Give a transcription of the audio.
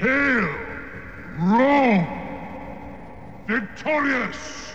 Hail, Rome! Victorious!